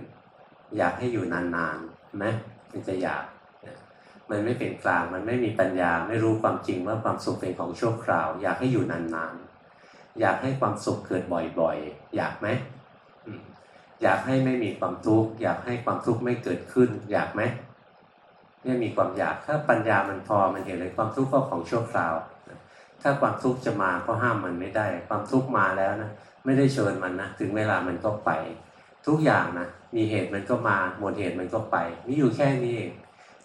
อยากให้อยู่นานๆไหมมันจะอยาก มันไม่เป็นกลาง มันไม่มีปัญญา ไม่รู้ความจริงว่าความสุขเป็นของชั่วคราว อยากให้อยู่นานๆ อยากให้ความสุขเกิดบ่อยๆ อยากไหม อยากให้ไม่มีความทุกข์ อยากให้ความทุกข์ไม่เกิดขึ้น อยากไหมเนี่ยมีความอยาก ถ้าปัญญามันพอ มันเห็นเลยความทุกข์ก็ของชั่วคราว ถ้าความทุกข์จะมาก็ห้ามมันไม่ได้ ความทุกข์มาแล้วนะ ไม่ได้เชิญมันนะถึงเวลามันก็ไป ทุกอย่างนะมีเหตุมันก็มาหมดเหตุมันก็ไปมีอยู่แค่นี้เอง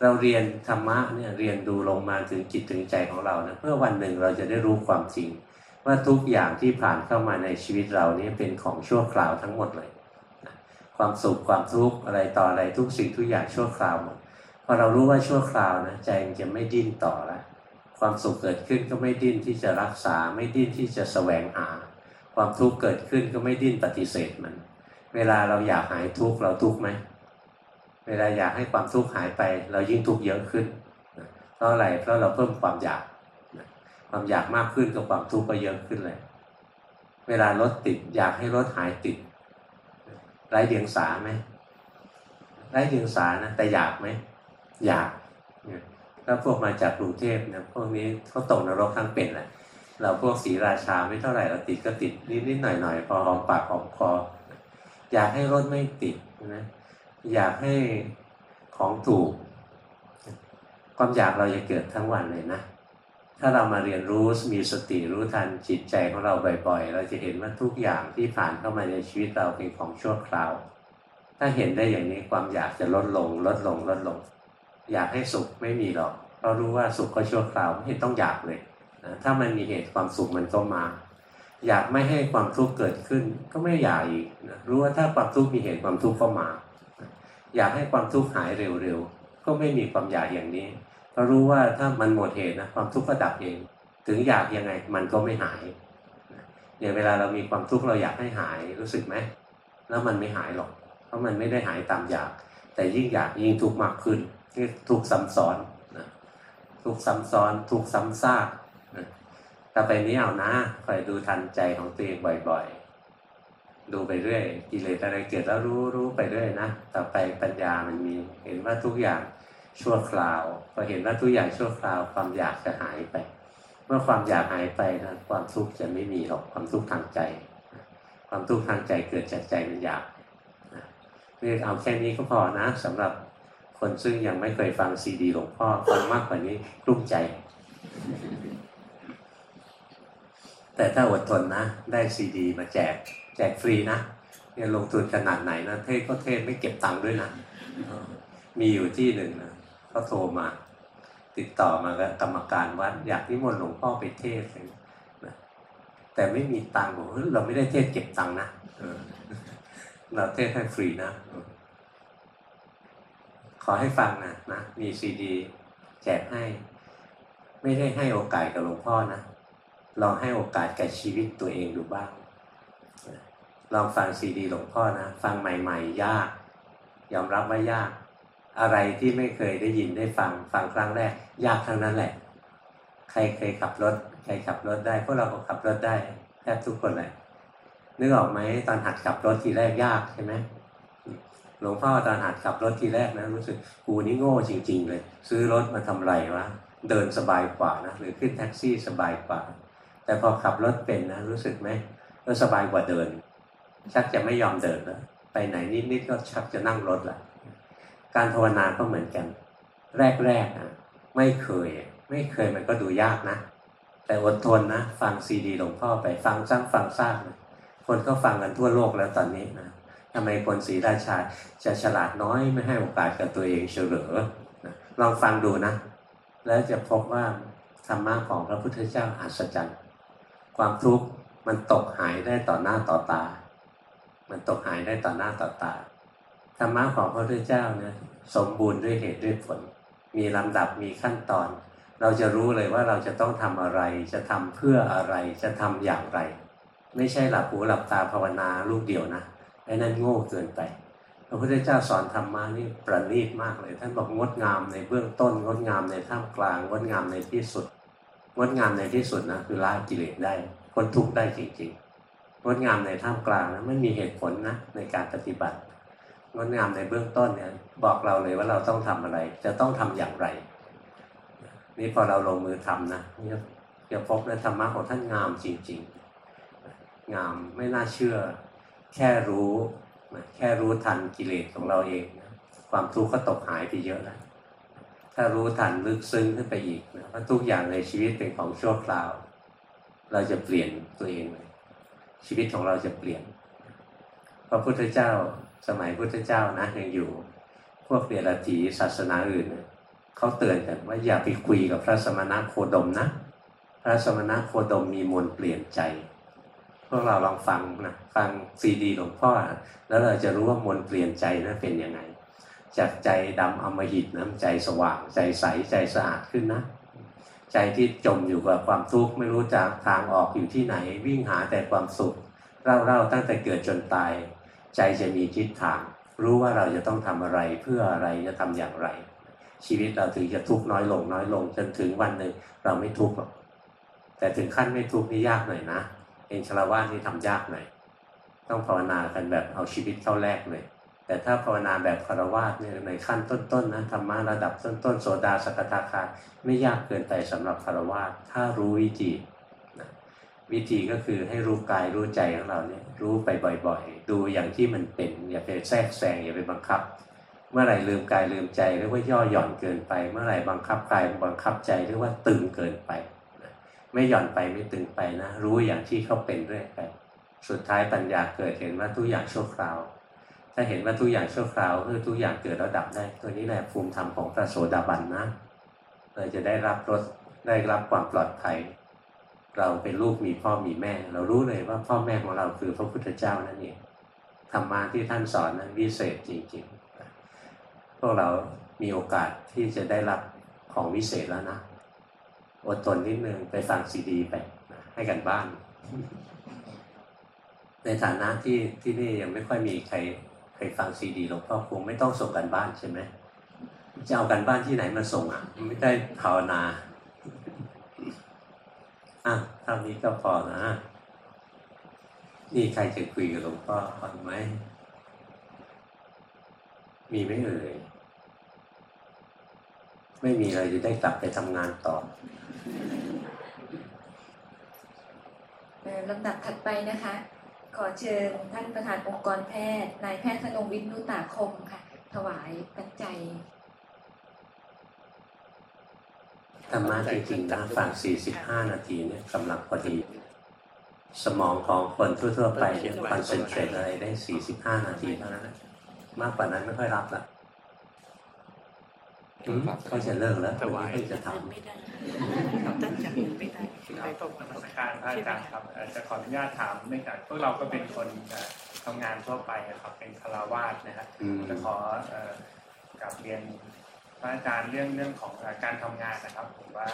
เราเรียนธรรมะเนี่ยเรียนดูลงมาถึงจิตถึงใจของเรานะเพื่อวันหนึ่งเราจะได้รู้ความจริง ว่าทุกอย่างที่ผ่านเข้ามาในชีวิตเรานี่เป็นของชั่วคราวทั้งหมดเลยความสุขความทุกข์อะไรต่ออะไรทุกสิ่งทุกอย่างชั่วคราวหมดพอเรารู้ว่าชั่วคราวนะใจมันจะไม่ดิ้นต่อละความสุขเกิดขึ้นก็ไม่ดิ้นที่จะรักษาไม่ดิ้นที่จะแสวงหา ความทุกข์เกิดขึ้นก็ไม่ดิ้นปฏิเสธมัน เวลาเราอยากหายทุกข์เราทุกข์ไหม เวลาอยากให้ความทุกข์หายไป เรายิ่งทุกข์เยอะขึ้น เพราะอะไร เพราะเราเพิ่มความอยาก ความอยากมากขึ้นกับความทุกข์ก็เยอะขึ้นเลย เวลารถติดอยากให้รถหายติด ไร้เดียงสาไหมไร้เดียงสานะ แต่อยากไหม อยากถ้าพวกมาจากกรุงเทพเนี่ยพวกนี้เขาตกนรกทั้งเป็นแหละ เราพวกศรีราชาไม่เท่าไหร่เราติดก็ติดนิดนิดหน่อยหน่อยพอหอมปากหอมคอ อยากให้รถไม่ติดนะอยากให้ของถูก ความอยากเราจะเกิดทั้งวันเลยนะ ถ้าเรามาเรียนรู้มีสติรู้ทันจิตใจของเราบ่อย ๆ เราจะเห็นว่าทุกอย่างที่ผ่านเข้ามาในชีวิตเราเป็นของชั่วคราว ถ้าเห็นได้อย่างนี้ความอยากจะลดลง ลดลงลดลง อยากให้สุขไม่มีหรอกเพราะรู้ว่าสุขก็ชั่วคราวไม่ต้องอยากเลย นะถ้ามันมีเหตุความสุขมันก็มา อยากไม่ให้ความทุกข์เกิดขึ้น ก็ไม่อยากอีกนะรู้ว่าถ้าความทุกข์มีเหตุความทุกข์ก็มา อยากให้ความทุกข์หายเร็วๆก็ไม่มีความอยากอย่างนี้เพราะรู้ว่าถ้ามันหมดเหตุนะความทุกข์ก็ดับเอง ถึงอยากยังไงมันก็ไม่หายอย่างเวลาเรามีความทุกข์เราอยากให้หายรู้สึกไหมแล้วมันไม่หายหรอก เพราะมันไม่ได้หายตามอยาก แต่ยิ่งอยากยิ่งทุกข์มากขึ้นนี่ทุกซ้ำซ้อนนะทุกซ้ำซ้อน ทุกซ้ำซาก ต่อไปนี้เอานะคอยดูทันใจของตัวเองบ่อยๆ ดูไปเรื่อยกิเลสอะไรเกิดแล้วรู้รู้ไปเรื่อยนะต่อไปปัญญามันมีเห็นว่าทุกอย่างชั่วคราวพอเห็นว่าทุกอย่างชั่วคราวความอยากจะหายไป เมื่อความอยากหายไปนะความทุกข์จะไม่มีหรอกความทุกข์ทางใจ ความทุกข์ทางใจเกิดจากใจมันอยากนี่เอาแค่นี้ก็พอนะสำหรับคนซึ่งยังไม่เคยฟังซีดีหลวงพ่อฟังมากกว่านี้กลุ้มใจ แต่ถ้าอดทนนะ ได้ซีดี มาแจก แจกฟรีนะเนี่ยลงทุนขนาดไหนนะเทศก็เทศไม่เก็บตังค์ด้วยนะมีอยู่ที่หนึ่งนะเขาโทรมา ติดต่อมากับกรรมการวัดอยากนิมนต์หลวงพ่อไปเทศนะแต่ไม่มีตังค์บอกเราไม่ได้เทศเก็บตังค์นะเราเทศให้ฟรีนะ ขอให้ฟังนะนะมีซีดี แจกให้ ไม่ได้ให้โอกาสกับหลวงพ่อนะ ลองให้โอกาสกับชีวิตตัวเองดูบ้างลองฟังซีดีหลวงพ่อนะฟังใหม่ ๆ ยาก ยอมรับว่ายาก อะไรที่ไม่เคยได้ยินได้ฟังฟังครั้งแรก ยากทั้งนั้นแหละ ใครเคยขับรถใครขับรถได้พวกเราก็ขับรถได้แทบทุกคนแหละนึกออกไหมตอนหัดขับรถทีแรกยากใช่ไหมหลวงพ่อตอนหัดขับรถทีแรกนะรู้สึกกูนี่โง่จริง ๆ เลย ซื้อรถมาทำไรวะเดินสบายกว่านะหรือขึ้นแท็กซี่สบายกว่า แต่พอขับรถเป็นนะรู้สึกไหมก็สบายกว่าเดิน ชักจะไม่ยอมเดินแล้วไปไหนนิดๆก็ชักจะนั่งรถละการภาวนาก็เหมือนกัน แรกๆนะไม่เคย ไม่เคยมันก็ดูยากนะ แต่อดทนนะ ฟังซีดีหลวงพ่อไปฟังซ้ำฟังซากนะคนก็ฟังกันทั่วโลกแล้วตอนนี้นะทำไมคนศรีราชาจะฉลาดน้อยไม่ให้โอกาสกับตัวเองเฉลอนะลองฟังดูนะ แล้วจะพบว่าธรรมะของพระพุทธเจ้าอัศจรรย์ ความทุกข์มันตกหายได้ต่อหน้าต่อตา มันตกหายได้ต่อหน้าต่อตา ธรรมะของพระพุทธเจ้าเนี่ยสมบูรณ์ด้วยเหตุด้วยผล มีลำดับมีขั้นตอน เราจะรู้เลยว่าเราจะต้องทำอะไร จะทำเพื่ออะไร จะทำอย่างไร ไม่ใช่หลับหูหลับตาภาวนาลูกเดียวนะไอ้นั่นโง่เกินไป พระพุทธเจ้าสอนธรรมะนี่ประณีตมากเลย ท่านบอกงดงามในเบื้องต้น งดงามในท่ามกลาง งดงามในที่สุด งดงามในที่สุดนะคือละกิเลสได้คนทุกข์ได้จริงๆงดงามในท่ามกลางนะไม่มีเหตุผลนะในการปฏิบัติงดงามในเบื้องต้นเนี่ยบอกเราเลยว่าเราต้องทำอะไร จะต้องทำอย่างไร นี่พอเราลงมือทำนะจะพบในธรรมะของท่านงามจริง ๆ งามไม่น่าเชื่อ แค่รู้แค่รู้ทันกิเลสของเราเอง ความทุกข์ก็ตกหายไปเยอะแล้ว ถ้ารู้ทันลึกซึ้งขึ้นไปอีกนะว่าทุกอย่างในชีวิตเป็นของชั่วคราว เราจะเปลี่ยนตัวเองเลยชีวิตของเราจะเปลี่ยน พระพุทธเจ้าสมัยพุทธเจ้านะยังอยู่ พวกเดรัจฉีศาสนาอื่นเขาเตือนกันว่าอย่าไปคุยกับพระสมณะโคดมนะ พระสมณะโคดมมีมนเปลี่ยนใจ พวกเราลองฟังนะฟังซีดีหลวงพ่อ แล้วเราจะรู้ว่ามนเปลี่ยนใจนะเป็นยังไง จากใจดำอมหิตนะใจสว่าง ใจใสใจสะอาดขึ้นนะ ใจที่จมอยู่กับความทุกข์ไม่รู้จักทางออกอยู่ที่ไหน วิ่งหาแต่ความสุขเล่าๆตั้งแต่เกิดจนตาย ใจจะมีทิศทาง รู้ว่าเราจะต้องทำอะไรเพื่ออะไรจะทำอย่างไร ชีวิตเราถึงจะทุกข์น้อยลงน้อยลงจนถึงวันหนึ่งเราไม่ทุกข์หรอกแต่ถึงขั้นไม่ทุกข์นี่ยากหน่อยนะเองชลาวานี่ทำยากหน่อยต้องภาวนากันแบบเอาชีวิตเข้าแรกเลย แต่ถ้าภาวนาแบบคารวะเนี่ยในขั้นต้นๆนะธรรมะระดับต้นๆโสดาสกทาคาไม่ยากเกินไปสำหรับคารวะถ้ารู้วิธีนะวิธีก็คือให้รู้กายรู้ใจของเราเนี่ยรู้ไปบ่อย ๆ ดูอย่างที่มันเป็นอย่าไปแทรกแซงอย่าไปบังคับ เมื่อไหร่ลืมกายลืมใจเรียกว่าย่อหย่อนเกินไป เมื่อไหร่บังคับกายบังคับใจเรียกว่าตึงเกินไปไม่หย่อนไปไม่ตึงไปนะรู้อย่างที่เขาเป็นเรื่อยไปสุดท้ายปัญญาเกิดเห็นว่าทุกอย่างชั่วคราว ถ้าเห็นว่าทุกอย่างชั่วคราวคือทุกอย่างเกิดแล้วดับได้ตัวนี้แหละภูมิธรรมของพระโสดาบันนะเราจะได้รับรสได้รับความปลอดภัย เราเป็นลูกมีพ่อมีแม่ เรารู้เลยว่าพ่อแม่ของเราคือพระพุทธเจ้านั่นเองธรรมะที่ท่านสอนนั้นวิเศษจริงๆ พวกเรามีโอกาสที่จะได้รับของวิเศษแล้วนะอดทนนิดนึงไปฟังซีดีไปให้กันบ้าน ในฐานะที่ที่นี่ยังไม่ค่อยมีใคร คยฟังซีดีหลวงพ่อคงไม่ต้องส่งกันบ้านใช่ไหมจะเอากันบ้านที่ไหนมาส่งอะ ไม่ได้ภาวนาอะเท่านี้ก็พอนะนี่ใครจะคุยกับหลวงพ่อฟังไหม มีไหมเอ่ย ไม่มีเราจะได้กลับไปทำงานต่อลำดับถัดไปนะคะ ขอเชิญท่านประธานองค์กรแพทย์นายแพทย์ธนงวิทนุตาคมค่ะ ถวายปัจจัยธรรมะจริงๆนะฟัง 45 นาทีเนี่ยกำลังพอดี สมองของคนทั่วๆไปเนี่ยคอนเซนเทรตอะไรได้ 45 นาทีเท่านั้นมากกว่านั้นไม่ค่อยรับละเขาจะเลิกแล้ววันนี้เพิ่งจะทำ ไม่ได้ตั้งใจไม่ได้ไปตกนมัสการพระอาจารย์ครับจะขออนุญาตถามเนื่องจากพวกเราก็เป็นคนทำงานทั่วไปครับ เป็นคารวาสนะฮะจะขอกลับเรียนพระอาจารย์เรื่องเรื่องของการทำงานนะครับผมว่า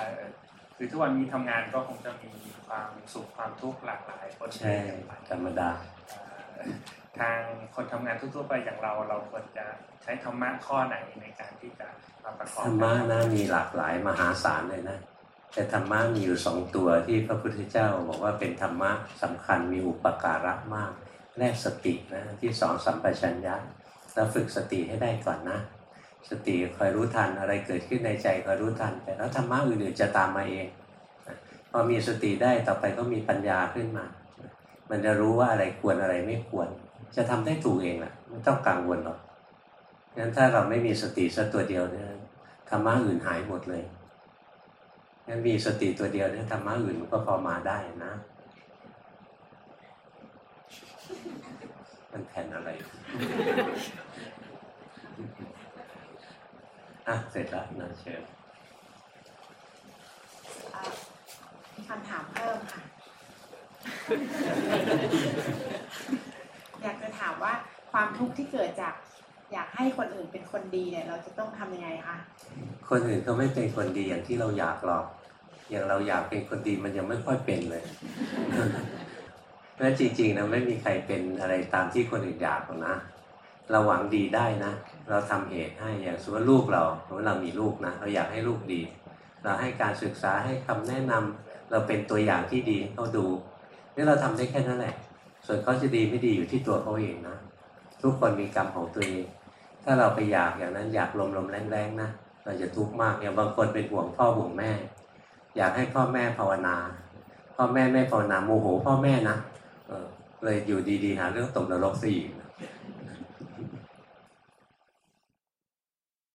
คือทุกวันนี้ทำงานก็คงจะมีความสุขความทุกข์หลากหลายคนใช่ธรรมดาทางคนทำงานทั่วๆไปอย่างเราเราควรจะใช้ธรรมะข้อไหนในการที่จะมาประกอบธรรมะนะมีหลากหลายมหาศาลเลยนะ แต่ธรรมะมีอยู่สองตัวที่พระพุทธเจ้าบอกว่าเป็นธรรมะสำคัญมีอุปการะมาก แรกสตินะที่สองสัมปชัญญะแล้วฝึกสติให้ได้ก่อนนะ สติคอยรู้ทันอะไรเกิดขึ้นในใจคอยรู้ทันแต่แล้วธรรมะอื่นๆจะตามมาเองพอมีสติได้ต่อไปก็มีปัญญาขึ้นมา มันจะรู้ว่าอะไรควรอะไรไม่ควร จะทำได้ถูกเองแหละไม่ต้องกังวลหรอกงั้นถ้าเราไม่มีสติสักตัวเดียวเนี่ยธรรมะอื่นหายหมดเลย งั้นมีสติตัวเดียวเนี่ยธรรมะอื่นมันก็พอมาได้นะ มันแผ่นอะไรอะเสร็จแล้วนะเชิญเอ่อมีคำถามเพิ่มค่ะ อยากจะถามว่าความทุกข์ที่เกิดจากอยากให้คนอื่นเป็นคนดีเนี่ย เราจะต้องทำยังไงคะ คนอื่นเขาไม่เป็นคนดีอย่างที่เราอยากหรอก อย่างเราอยากเป็นคนดีมันยังไม่ค่อยเป็นเลยเพราะฉะนั้นจริง ๆนะไม่มีใครเป็นอะไรตามที่คนอื่นอยากหรอกนะเราหวังดีได้นะ เราทำเหตุให้อย่างสมมติว่าลูกเราสมมติเรามีลูกนะเราอยากให้ลูกดี เราให้การศึกษาให้คำแนะนำเราเป็นตัวอย่างที่ดีเขาดูนี่เราทำได้แค่นั้นแหละ ส่วนเขาจะดีไม่ดีอยู่ที่ตัวเขาเองนะทุกคนมีกรรมของตัวเอง ถ้าเราไปอยากอย่างนั้นอยากลมลมๆแรงๆนะเราจะทุกข์มากอย่างบางคนเป็นห่วงพ่อห่วงแม่ อยากให้พ่อแม่ภาวนา พ่อแม่ไม่ภาวนาโมโห พ่อแม่นะเออเลยอยู่ดีๆหาเรื่องตกนรกซะอีก